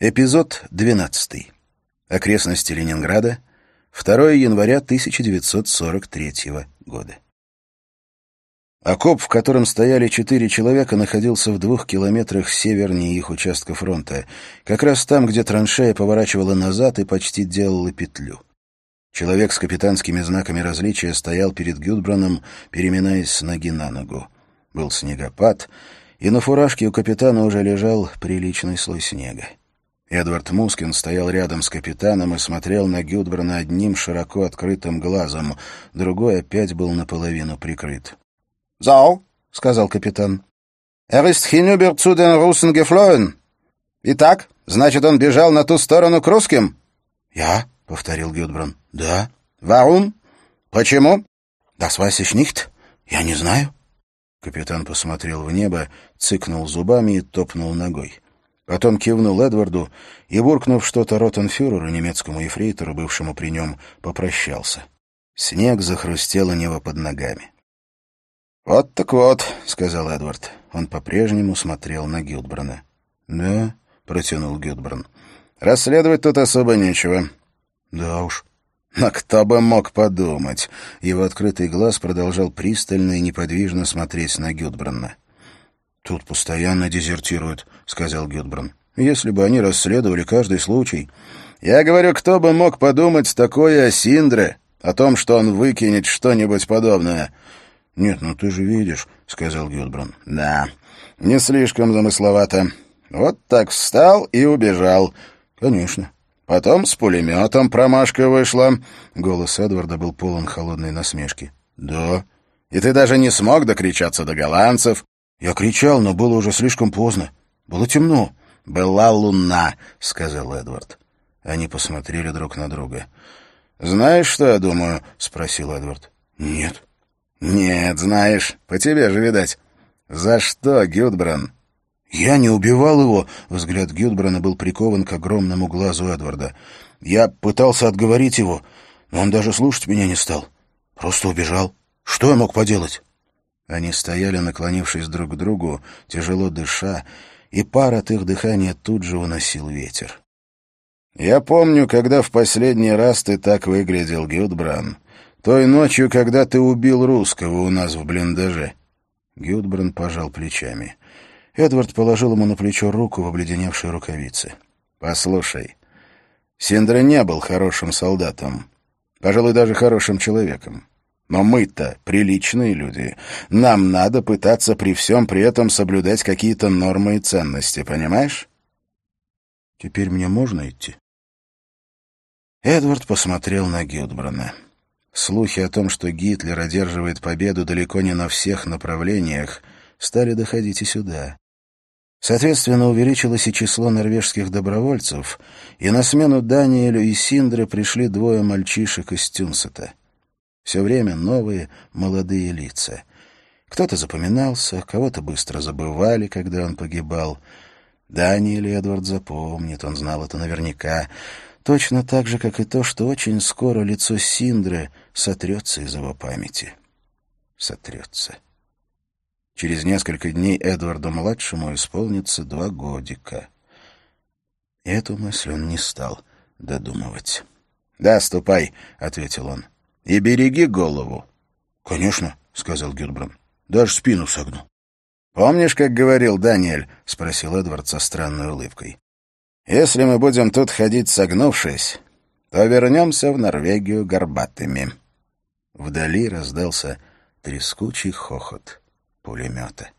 Эпизод 12. Окрестности Ленинграда. 2 января 1943 года. Окоп, в котором стояли четыре человека, находился в двух километрах севернее их участка фронта, как раз там, где траншея поворачивала назад и почти делала петлю. Человек с капитанскими знаками различия стоял перед Гюдбраном, переминаясь с ноги на ногу. Был снегопад, и на фуражке у капитана уже лежал приличный слой снега. Эдвард Мускин стоял рядом с капитаном и смотрел на Гюдбрана одним широко открытым глазом, другой опять был наполовину прикрыт. «Зау», — сказал капитан. «Er ist hinüber zu den Russen geflohen. Итак, значит, он бежал на ту сторону к русским?» «Ja», — повторил Гюдбран. «Да». «Warum? Почему?» «Das weiß ich nicht. Я не знаю». Капитан посмотрел в небо, цыкнул зубами и топнул ногой. Потом кивнул Эдварду и, буркнув что-то ротенфюреру, немецкому ефрейтору, бывшему при нем, попрощался. Снег захрустел у него под ногами. «Вот так вот», — сказал Эдвард. Он по-прежнему смотрел на Гилдбрана. «Да», — протянул Гилдбран. «Расследовать тут особо нечего». «Да уж». «Но кто бы мог подумать?» Его открытый глаз продолжал пристально и неподвижно смотреть на Гюдбрана. «Тут постоянно дезертируют», — сказал Гюдбран. «Если бы они расследовали каждый случай...» «Я говорю, кто бы мог подумать такое о Синдре, о том, что он выкинет что-нибудь подобное?» «Нет, ну ты же видишь», — сказал Гюдбран. «Да, не слишком замысловато. Вот так встал и убежал». «Конечно». Потом с пулеметом промашка вышла. Голос Эдварда был полон холодной насмешки. «Да». «И ты даже не смог докричаться до голландцев?» Я кричал, но было уже слишком поздно. Было темно. «Была луна», — сказал Эдвард. Они посмотрели друг на друга. «Знаешь, что я думаю?» — спросил Эдвард. «Нет». «Нет, знаешь. По тебе же, видать. За что, Гюдбран?» «Я не убивал его», — взгляд Гюдбрана был прикован к огромному глазу Эдварда. «Я пытался отговорить его, но он даже слушать меня не стал. Просто убежал. Что я мог поделать?» Они стояли, наклонившись друг к другу, тяжело дыша, и пар от их дыхания тут же выносил ветер. «Я помню, когда в последний раз ты так выглядел, Гюдбран. Той ночью, когда ты убил русского у нас в блиндаже». Гюдбран пожал плечами. Эдвард положил ему на плечо руку в обледеневшей рукавице. «Послушай, Синдра не был хорошим солдатом, пожалуй, даже хорошим человеком. Но мы-то приличные люди. Нам надо пытаться при всем при этом соблюдать какие-то нормы и ценности, понимаешь? Теперь мне можно идти? Эдвард посмотрел на Гюдбрана. Слухи о том, что Гитлер одерживает победу далеко не на всех направлениях, стали доходить и сюда. Соответственно, увеличилось и число норвежских добровольцев, и на смену Даниэлю и Синдре пришли двое мальчишек из Тюнсета. Все время новые молодые лица. Кто-то запоминался, кого-то быстро забывали, когда он погибал. Даниэль Эдвард запомнит, он знал это наверняка. Точно так же, как и то, что очень скоро лицо Синдры сотрется из его памяти. Сотрется. Через несколько дней Эдварду-младшему исполнится два годика. Эту мысль он не стал додумывать. «Да, ступай», — ответил он. И береги голову. — Конечно, — сказал Гюдбран. — Даже спину согну. — Помнишь, как говорил Даниэль? — спросил Эдвард со странной улыбкой. — Если мы будем тут ходить согнувшись, то вернемся в Норвегию горбатыми. Вдали раздался трескучий хохот пулемета.